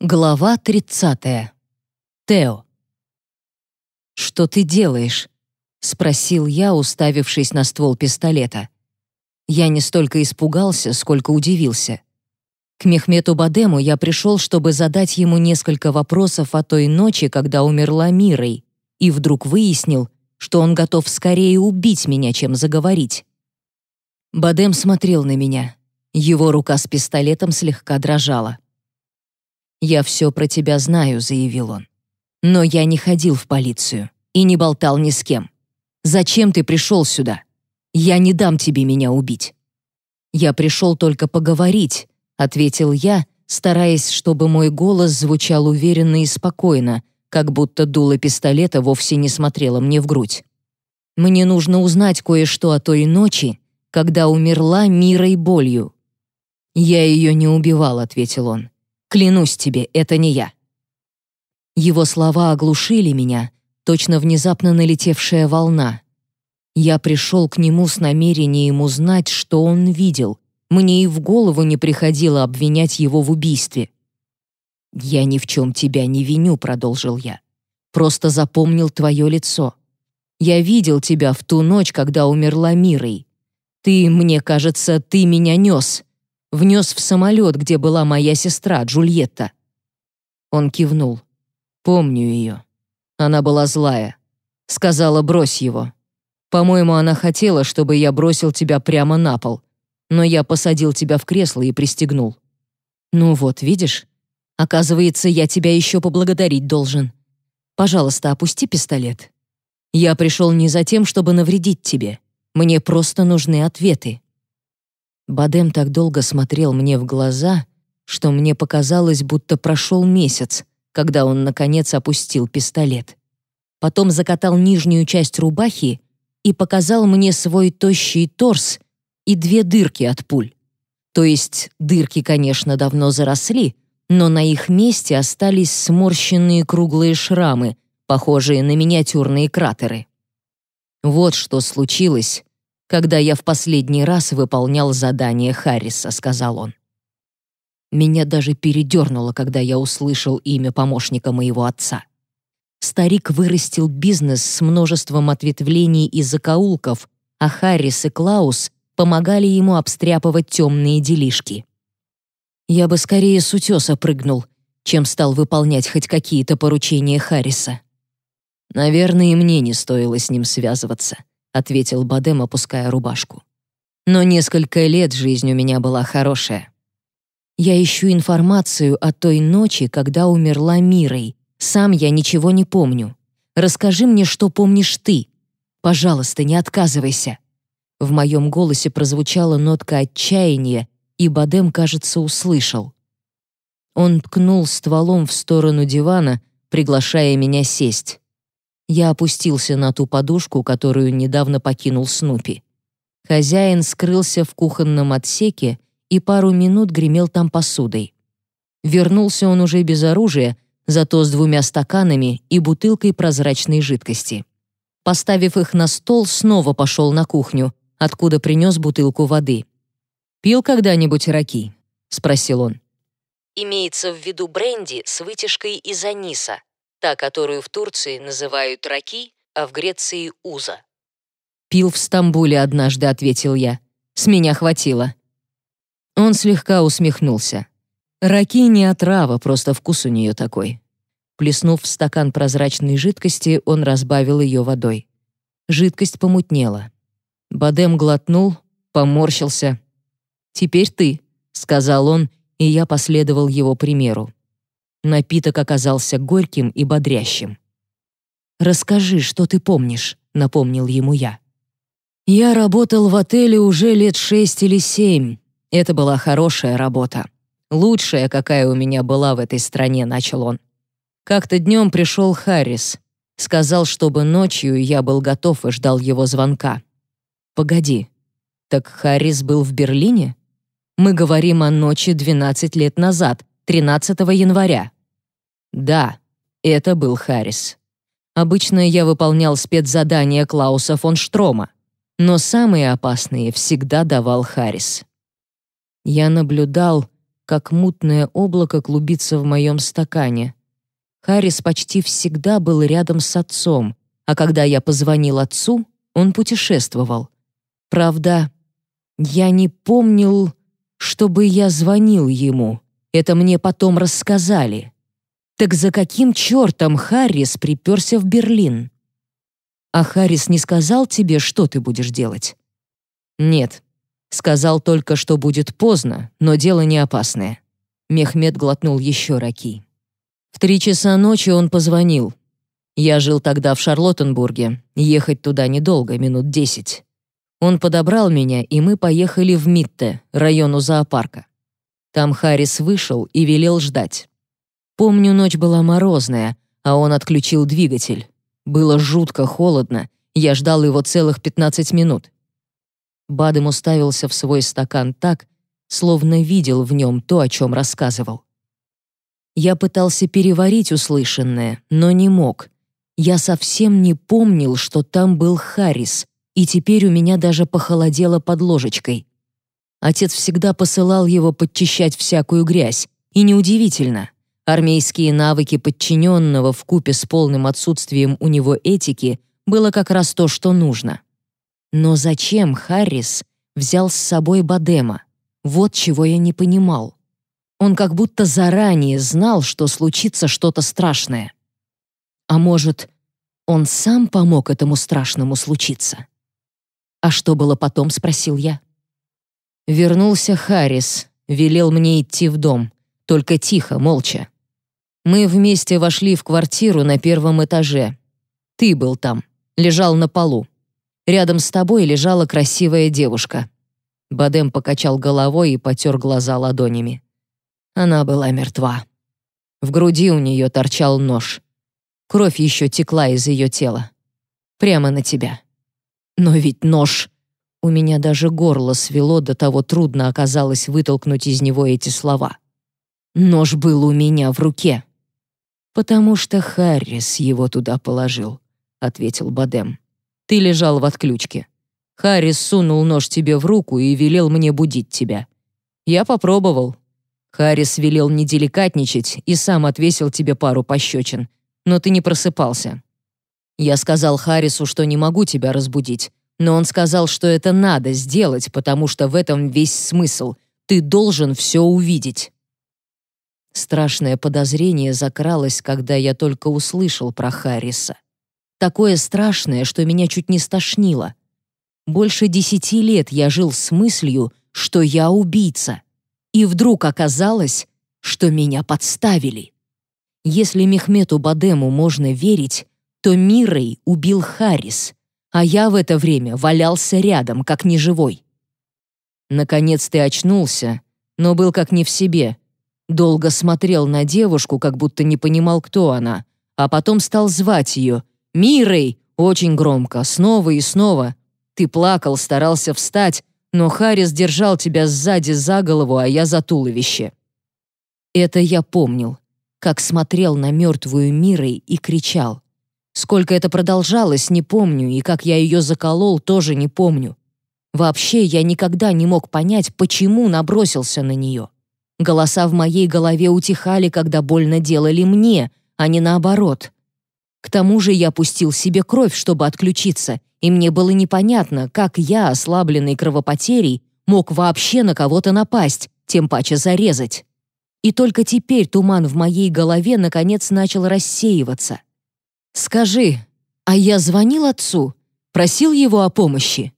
Глава 30. Тео. «Что ты делаешь?» — спросил я, уставившись на ствол пистолета. Я не столько испугался, сколько удивился. К Мехмету Бадему я пришел, чтобы задать ему несколько вопросов о той ночи, когда умерла Мирой, и вдруг выяснил, что он готов скорее убить меня, чем заговорить. Бадем смотрел на меня. Его рука с пистолетом слегка дрожала. «Я все про тебя знаю», — заявил он. «Но я не ходил в полицию и не болтал ни с кем. Зачем ты пришел сюда? Я не дам тебе меня убить». «Я пришел только поговорить», — ответил я, стараясь, чтобы мой голос звучал уверенно и спокойно, как будто дуло пистолета вовсе не смотрело мне в грудь. «Мне нужно узнать кое-что о той ночи, когда умерла мирой болью». «Я ее не убивал», — ответил он. Клянусь тебе, это не я». Его слова оглушили меня, точно внезапно налетевшая волна. Я пришел к нему с намерением узнать, что он видел. Мне и в голову не приходило обвинять его в убийстве. «Я ни в чем тебя не виню», — продолжил я. «Просто запомнил твое лицо. Я видел тебя в ту ночь, когда умерла Мирой. Ты, мне кажется, ты меня нес внес в самолет, где была моя сестра Джульетта. Он кивнул. Помню ее. Она была злая. Сказала, брось его. По-моему, она хотела, чтобы я бросил тебя прямо на пол. Но я посадил тебя в кресло и пристегнул. Ну вот, видишь? Оказывается, я тебя еще поблагодарить должен. Пожалуйста, опусти пистолет. Я пришел не за тем, чтобы навредить тебе. Мне просто нужны ответы. Бадем так долго смотрел мне в глаза, что мне показалось, будто прошел месяц, когда он, наконец, опустил пистолет. Потом закатал нижнюю часть рубахи и показал мне свой тощий торс и две дырки от пуль. То есть дырки, конечно, давно заросли, но на их месте остались сморщенные круглые шрамы, похожие на миниатюрные кратеры. Вот что случилось, когда я в последний раз выполнял задание Харриса», — сказал он. Меня даже передернуло, когда я услышал имя помощника моего отца. Старик вырастил бизнес с множеством ответвлений и закоулков, а Харрис и Клаус помогали ему обстряпывать темные делишки. Я бы скорее с утеса прыгнул, чем стал выполнять хоть какие-то поручения Харриса. Наверное, и мне не стоило с ним связываться ответил Бадем, опуская рубашку. Но несколько лет жизнь у меня была хорошая. Я ищу информацию о той ночи, когда умерла Мирой. Сам я ничего не помню. Расскажи мне, что помнишь ты. Пожалуйста, не отказывайся. В моем голосе прозвучала нотка отчаяния, и Бадем, кажется, услышал. Он ткнул стволом в сторону дивана, приглашая меня сесть. Я опустился на ту подушку, которую недавно покинул Снупи. Хозяин скрылся в кухонном отсеке и пару минут гремел там посудой. Вернулся он уже без оружия, зато с двумя стаканами и бутылкой прозрачной жидкости. Поставив их на стол, снова пошел на кухню, откуда принес бутылку воды. «Пил когда-нибудь раки?» — спросил он. Имеется в виду бренди с вытяжкой из аниса, та, которую в Турции называют раки, а в Греции — уза. «Пил в Стамбуле однажды», — ответил я. «С меня хватило». Он слегка усмехнулся. «Раки не отрава, просто вкус у нее такой». Плеснув в стакан прозрачной жидкости, он разбавил ее водой. Жидкость помутнела. Бадем глотнул, поморщился. «Теперь ты», — сказал он, и я последовал его примеру. Напиток оказался горьким и бодрящим. «Расскажи, что ты помнишь», — напомнил ему я. «Я работал в отеле уже лет шесть или семь. Это была хорошая работа. Лучшая, какая у меня была в этой стране», — начал он. Как-то днем пришел Харрис. Сказал, чтобы ночью я был готов и ждал его звонка. «Погоди, так Харрис был в Берлине? Мы говорим о ночи 12 лет назад, 13 января. Да, это был Харрис. Обычно я выполнял спецзадания Клауса фон Штрома, но самые опасные всегда давал Харрис. Я наблюдал, как мутное облако клубится в моем стакане. Харрис почти всегда был рядом с отцом, а когда я позвонил отцу, он путешествовал. Правда, я не помнил, чтобы я звонил ему. Это мне потом рассказали. Так за каким чертом Харрис приперся в Берлин? А Харрис не сказал тебе, что ты будешь делать? Нет. Сказал только, что будет поздно, но дело не опасное. Мехмед глотнул еще раки. В три часа ночи он позвонил. Я жил тогда в Шарлоттенбурге. Ехать туда недолго, минут десять. Он подобрал меня, и мы поехали в Митте, району зоопарка. Там Харрис вышел и велел ждать. Помню, ночь была морозная, а он отключил двигатель. Было жутко холодно, я ждал его целых 15 минут. Бадем уставился в свой стакан так, словно видел в нем то, о чем рассказывал. Я пытался переварить услышанное, но не мог. Я совсем не помнил, что там был Харрис, и теперь у меня даже похолодело под ложечкой. Отец всегда посылал его подчищать всякую грязь, и неудивительно. Армейские навыки подчиненного в купе с полным отсутствием у него этики было как раз то, что нужно. Но зачем Харрис взял с собой Бадема? Вот чего я не понимал. Он как будто заранее знал, что случится что-то страшное. А может, он сам помог этому страшному случиться? «А что было потом?» — спросил я. Вернулся Харрис, велел мне идти в дом, только тихо, молча. Мы вместе вошли в квартиру на первом этаже. Ты был там, лежал на полу. Рядом с тобой лежала красивая девушка. Бадем покачал головой и потер глаза ладонями. Она была мертва. В груди у нее торчал нож. Кровь еще текла из ее тела. Прямо на тебя. Но ведь нож... У меня даже горло свело, до того трудно оказалось вытолкнуть из него эти слова. Нож был у меня в руке. «Потому что Харрис его туда положил», — ответил Бадем. «Ты лежал в отключке. Харрис сунул нож тебе в руку и велел мне будить тебя. Я попробовал, Харрис велел не деликатничать и сам отвесил тебе пару пощечин, но ты не просыпался. Я сказал Харрису, что не могу тебя разбудить, но он сказал, что это надо сделать, потому что в этом весь смысл. Ты должен все увидеть. Страшное подозрение закралось, когда я только услышал про Харриса. Такое страшное, что меня чуть не стошнило. Больше десяти лет я жил с мыслью, что я убийца и вдруг оказалось, что меня подставили. Если Мехмету Бадему можно верить, то Мирой убил Харрис, а я в это время валялся рядом, как неживой. Наконец ты очнулся, но был как не в себе. Долго смотрел на девушку, как будто не понимал, кто она, а потом стал звать ее «Мирой!» очень громко, снова и снова. Ты плакал, старался встать, но Харрис держал тебя сзади за голову, а я за туловище. Это я помнил, как смотрел на мертвую Мирой и кричал. Сколько это продолжалось, не помню, и как я ее заколол, тоже не помню. Вообще, я никогда не мог понять, почему набросился на нее. Голоса в моей голове утихали, когда больно делали мне, а не наоборот. К тому же я пустил себе кровь, чтобы отключиться, и мне было непонятно, как я, ослабленный кровопотерей, мог вообще на кого-то напасть, тем паче зарезать. И только теперь туман в моей голове наконец начал рассеиваться. «Скажи, а я звонил отцу? Просил его о помощи?»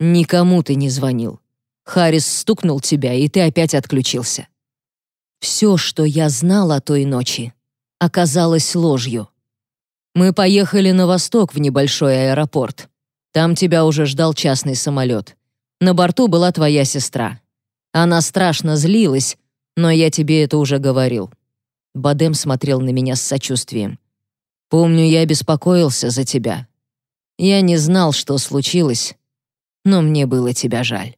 «Никому ты не звонил. Харрис стукнул тебя, и ты опять отключился». Все, что я знал о той ночи, оказалось ложью. Мы поехали на восток в небольшой аэропорт. Там тебя уже ждал частный самолет. На борту была твоя сестра. Она страшно злилась, но я тебе это уже говорил». Бадем смотрел на меня с сочувствием. «Помню, я беспокоился за тебя. Я не знал, что случилось, но мне было тебя жаль».